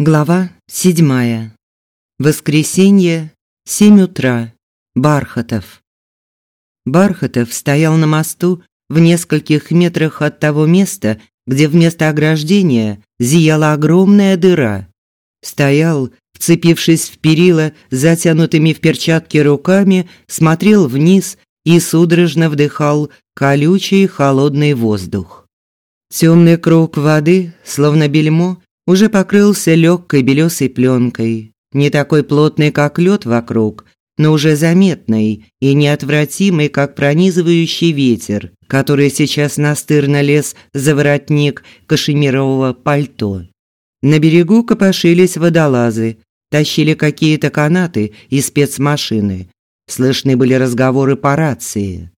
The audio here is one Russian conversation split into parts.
Глава седьмая. Воскресенье, семь утра. Бархатов. Бархатов стоял на мосту в нескольких метрах от того места, где вместо ограждения зияла огромная дыра. Стоял, вцепившись в перила, затянутыми в перчатки руками, смотрел вниз и судорожно вдыхал колючий холодный воздух. Темный круг воды, словно бельмо, уже покрылся легкой белесой пленкой, не такой плотной, как лед вокруг, но уже заметной и неотвратимой, как пронизывающий ветер, который сейчас настырно лез за воротник кашемирового пальто. На берегу копошились водолазы, тащили какие-то канаты и спецмашины. Слышны были разговоры по рации.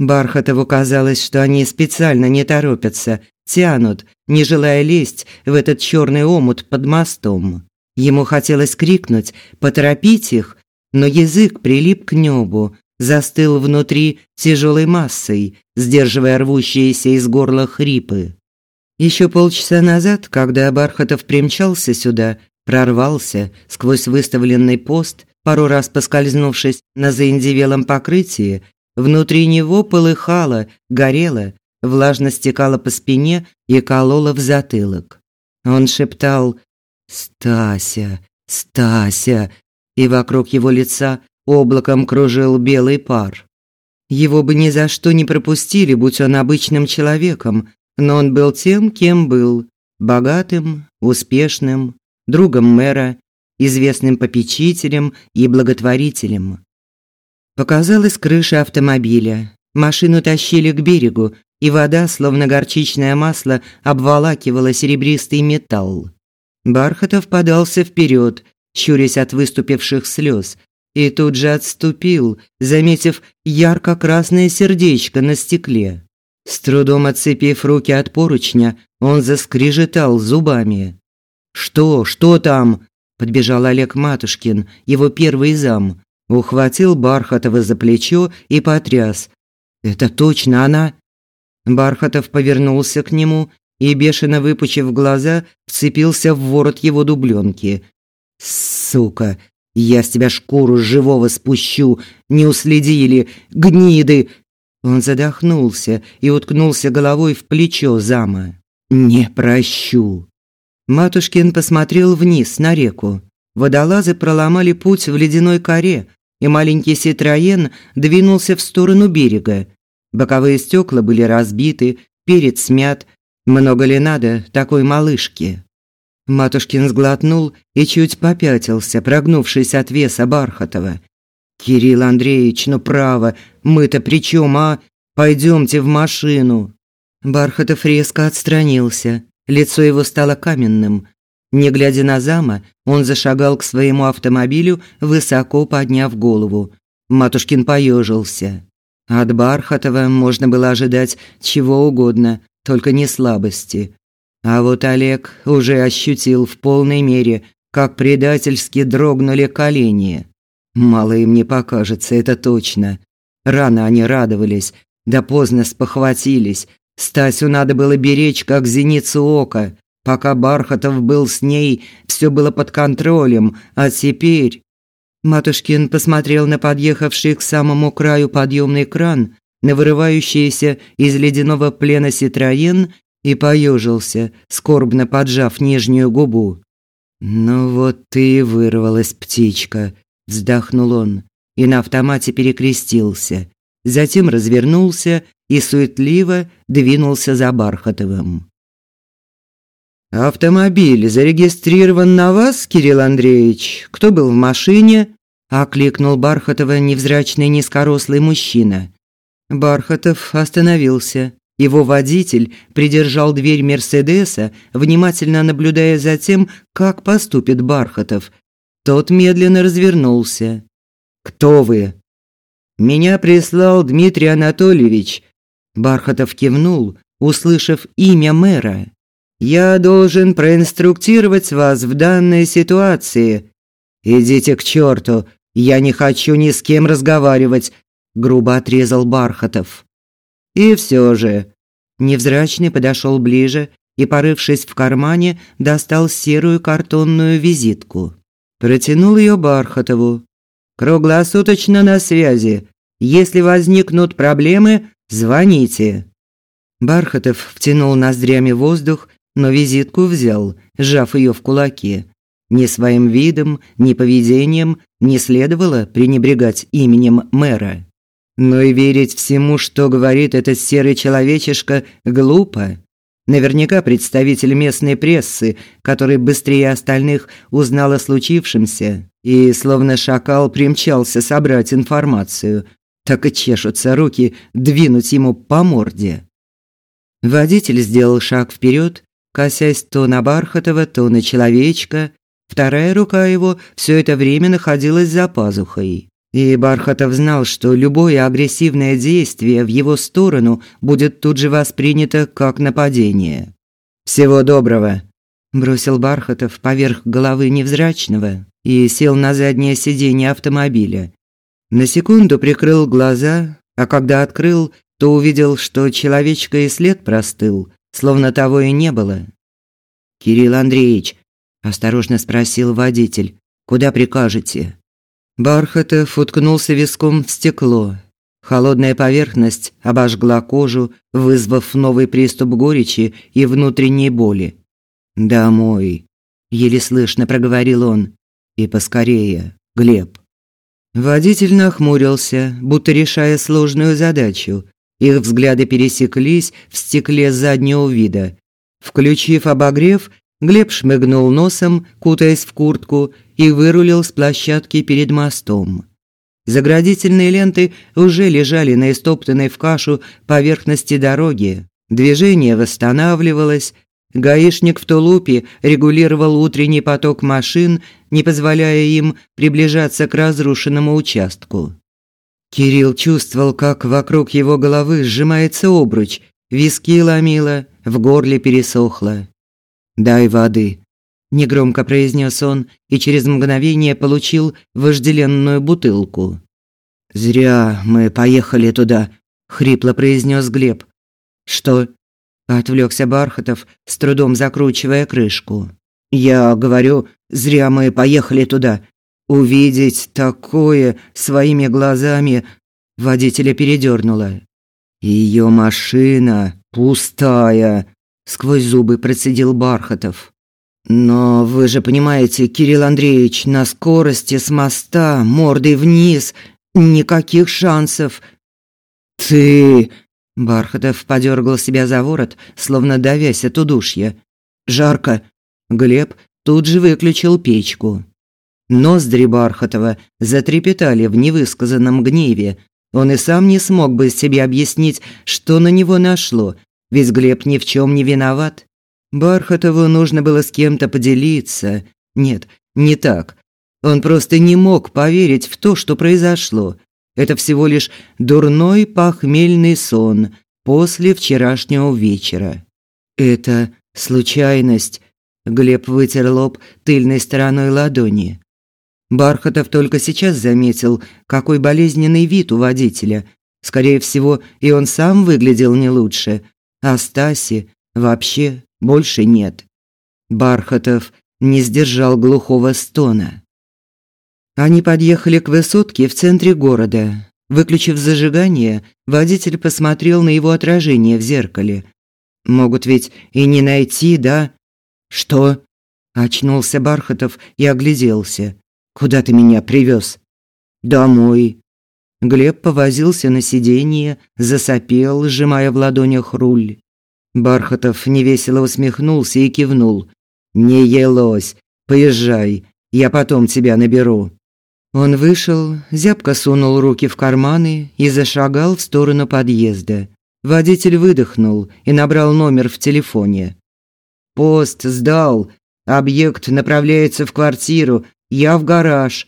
Бархатову казалось, что они специально не торопятся, тянут, не желая лезть в этот черный омут под мостом. Ему хотелось крикнуть, поторопить их, но язык прилип к небу, застыл внутри тяжелой массой, сдерживая рвущиеся из горла хрипы. Еще полчаса назад, когда Бархатов примчался сюда, прорвался сквозь выставленный пост, пару раз поскользнувшись на заиндевелом покрытии, внутри него полыхало, горело, влажно стекала по спине и колола в затылок. Он шептал «Стася, Стася!» и вокруг его лица облаком кружил белый пар. Его бы ни за что не пропустили, будь он обычным человеком, но он был тем, кем был – богатым, успешным, другом мэра, известным попечителем и благотворителем. Показалась крыша автомобиля. Машину тащили к берегу, и вода, словно горчичное масло, обволакивала серебристый металл. Бархатов подался вперед, щурясь от выступивших слез, и тут же отступил, заметив ярко-красное сердечко на стекле. С трудом отцепив руки от поручня, он заскрежетал зубами. «Что? Что там?» – подбежал Олег Матушкин, его первый зам. Ухватил Бархатова за плечо и потряс. «Это точно она?» Бархатов повернулся к нему и, бешено выпучив глаза, вцепился в ворот его дубленки. «Сука! Я с тебя шкуру живого спущу! Не уследили! Гниды!» Он задохнулся и уткнулся головой в плечо зама. «Не прощу!» Матушкин посмотрел вниз на реку. Водолазы проломали путь в ледяной коре, и маленький Ситроен двинулся в сторону берега. Боковые стекла были разбиты, перед смят. Много ли надо такой малышке? Матушкин сглотнул и чуть попятился, прогнувшись от веса Бархатова. «Кирилл Андреевич, ну право, мы-то при чем, а? Пойдемте в машину». Бархатов резко отстранился, лицо его стало каменным. Не глядя на зама, он зашагал к своему автомобилю, высоко подняв голову. Матушкин поежился. От Бархатова можно было ожидать чего угодно, только не слабости. А вот Олег уже ощутил в полной мере, как предательски дрогнули колени. Мало им не покажется, это точно. Рано они радовались, да поздно спохватились. Стасю надо было беречь, как зеницу ока. Пока Бархатов был с ней, все было под контролем, а теперь... Матушкин посмотрел на подъехавший к самому краю подъемный кран, на вырывающийся из ледяного плена Ситроен и поежился, скорбно поджав нижнюю губу. «Ну вот ты и вырвалась, птичка», – вздохнул он и на автомате перекрестился. Затем развернулся и суетливо двинулся за Бархатовым. «Автомобиль зарегистрирован на вас, Кирилл Андреевич? Кто был в машине?» – окликнул Бархатова невзрачный низкорослый мужчина. Бархатов остановился. Его водитель придержал дверь Мерседеса, внимательно наблюдая за тем, как поступит Бархатов. Тот медленно развернулся. «Кто вы?» «Меня прислал Дмитрий Анатольевич». Бархатов кивнул, услышав имя мэра. Я должен проинструктировать вас в данной ситуации. Идите к черту, я не хочу ни с кем разговаривать, грубо отрезал Бархатов. И все же, невзрачный подошел ближе и, порывшись в кармане, достал серую картонную визитку. Протянул ее Бархатову. «Круглосуточно на связи. Если возникнут проблемы, звоните». Бархатов втянул ноздрями воздух, но визитку взял, сжав ее в кулаке. Ни своим видом, ни поведением не следовало пренебрегать именем мэра. Но и верить всему, что говорит этот серый человечишка, глупо. Наверняка представитель местной прессы, который быстрее остальных узнал о случившемся и, словно шакал, примчался собрать информацию, так и чешутся руки двинуть ему по морде. Водитель сделал шаг вперед, косясь то на Бархатова, то на человечка. Вторая рука его все это время находилась за пазухой. И Бархатов знал, что любое агрессивное действие в его сторону будет тут же воспринято как нападение. «Всего доброго», – бросил Бархатов поверх головы невзрачного и сел на заднее сиденье автомобиля. На секунду прикрыл глаза, а когда открыл, то увидел, что человечка и след простыл, словно того и не было. «Кирилл Андреевич», – осторожно спросил водитель, – «куда прикажете?» Бархатов уткнулся виском в стекло. Холодная поверхность обожгла кожу, вызвав новый приступ горечи и внутренней боли. «Домой», – еле слышно проговорил он. «И поскорее, Глеб». Водитель нахмурился, будто решая сложную задачу, их взгляды пересеклись в стекле заднего вида. Включив обогрев, Глеб шмыгнул носом, кутаясь в куртку, и вырулил с площадки перед мостом. Заградительные ленты уже лежали на истоптанной в кашу поверхности дороги. Движение восстанавливалось. Гаишник в тулупе регулировал утренний поток машин, не позволяя им приближаться к разрушенному участку. Кирилл чувствовал, как вокруг его головы сжимается обруч, виски ломило, в горле пересохло. «Дай воды», – негромко произнес он и через мгновение получил вожделенную бутылку. «Зря мы поехали туда», – хрипло произнес Глеб. «Что?» – отвлекся Бархатов, с трудом закручивая крышку. «Я говорю, зря мы поехали туда. Увидеть такое своими глазами водителя передернуло. Ее машина пустая, сквозь зубы процедил Бархатов. Но вы же понимаете, Кирилл Андреевич, на скорости с моста, мордой вниз, никаких шансов. Ты Бархатов подергал себя за ворот, словно давясь от удушья. Жарко. Глеб тут же выключил печку. Ноздри Бархатова затрепетали в невысказанном гневе. Он и сам не смог бы себе объяснить, что на него нашло, ведь Глеб ни в чем не виноват. Бархатову нужно было с кем-то поделиться. Нет, не так. Он просто не мог поверить в то, что произошло. Это всего лишь дурной похмельный сон после вчерашнего вечера. Это случайность. Глеб вытер лоб тыльной стороной ладони. Бархатов только сейчас заметил, какой болезненный вид у водителя. Скорее всего, и он сам выглядел не лучше, а Стаси вообще больше нет. Бархатов не сдержал глухого стона. Они подъехали к высотке в центре города. Выключив зажигание, водитель посмотрел на его отражение в зеркале. Могут ведь и не найти, да? Что? Очнулся Бархатов и огляделся. Куда ты меня привез? Домой. Глеб повозился на сиденье, засопел, сжимая в ладонях руль. Бархатов невесело усмехнулся и кивнул. Не елось. Поезжай, я потом тебя наберу. Он вышел, зябко сунул руки в карманы и зашагал в сторону подъезда. Водитель выдохнул и набрал номер в телефоне. Пост сдал. Объект направляется в квартиру я в гараж.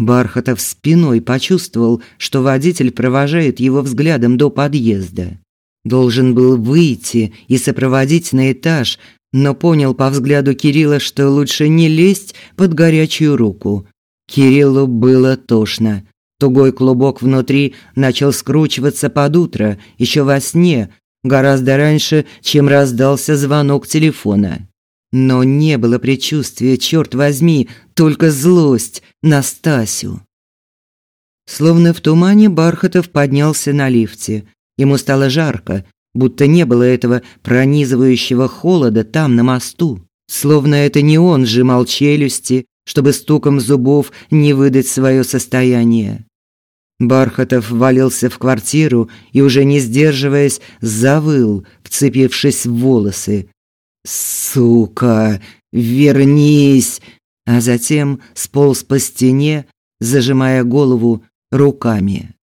Бархатов спиной почувствовал, что водитель провожает его взглядом до подъезда. Должен был выйти и сопроводить на этаж, но понял по взгляду Кирилла, что лучше не лезть под горячую руку. Кириллу было тошно. Тугой клубок внутри начал скручиваться под утро, еще во сне, гораздо раньше, чем раздался звонок телефона. Но не было предчувствия, черт возьми, только злость на Стасю. Словно в тумане Бархатов поднялся на лифте. Ему стало жарко, будто не было этого пронизывающего холода там на мосту. Словно это не он сжимал челюсти, чтобы стуком зубов не выдать свое состояние. Бархатов валился в квартиру и уже не сдерживаясь, завыл, вцепившись в волосы. Сука, вернись, а затем сполз по стене, зажимая голову руками.